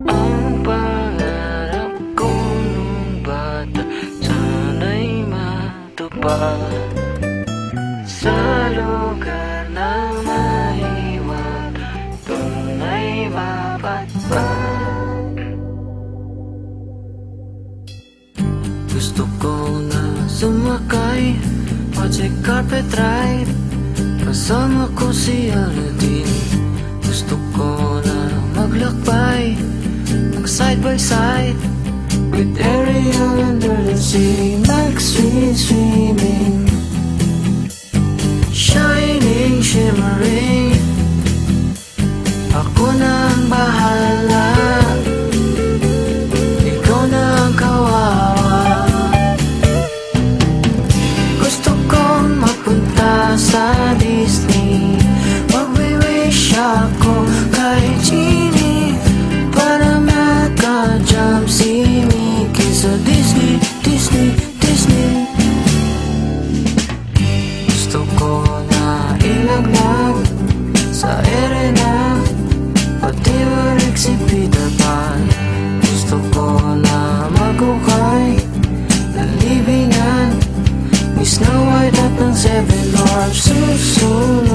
Ang pangarap ko nung bata Sana'y matupad Sa lugar na maiwan Doon ay mapatpad Gusto ko na sumakay Project carpet ride. Kasama ko si Aladdin. Gusto ko na maglakbay Mag side by side With Ariel under the sea Like sweet swimming Shining, shimmering. Ako na ang bahala. Ikaw na ang kawawa. Gusto kong mapunta sa na ilaglag sa arena Pati warik si Peter Pan Gusto ko na magukay ng libingan Ni Snow White at ng Seven Dwarfs susunugin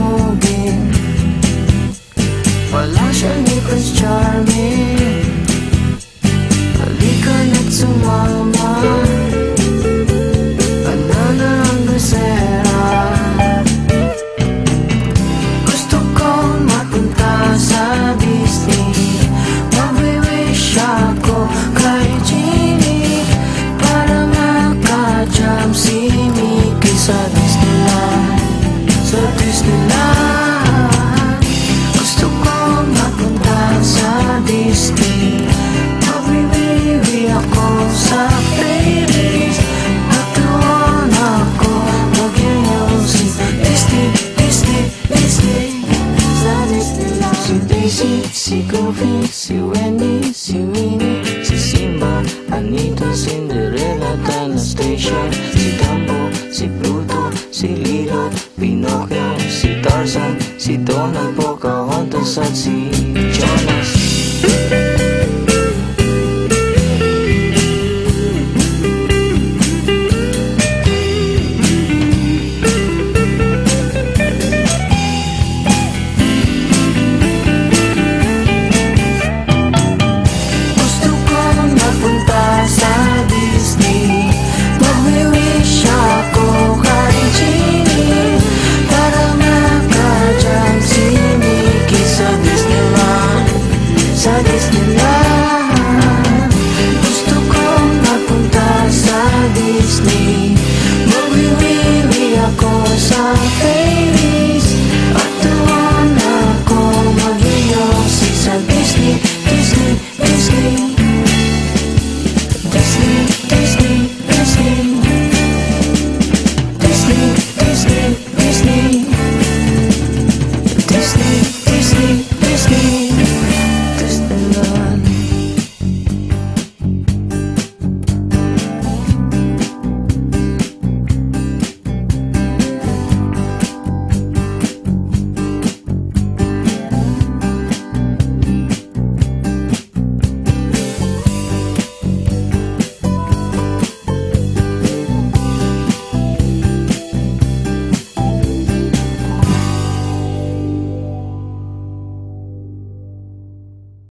Cinderella, Anastasia Si Dumbo, si Pluto, si Lilo, Pinocchio Disney, Disney, Disney, Disney.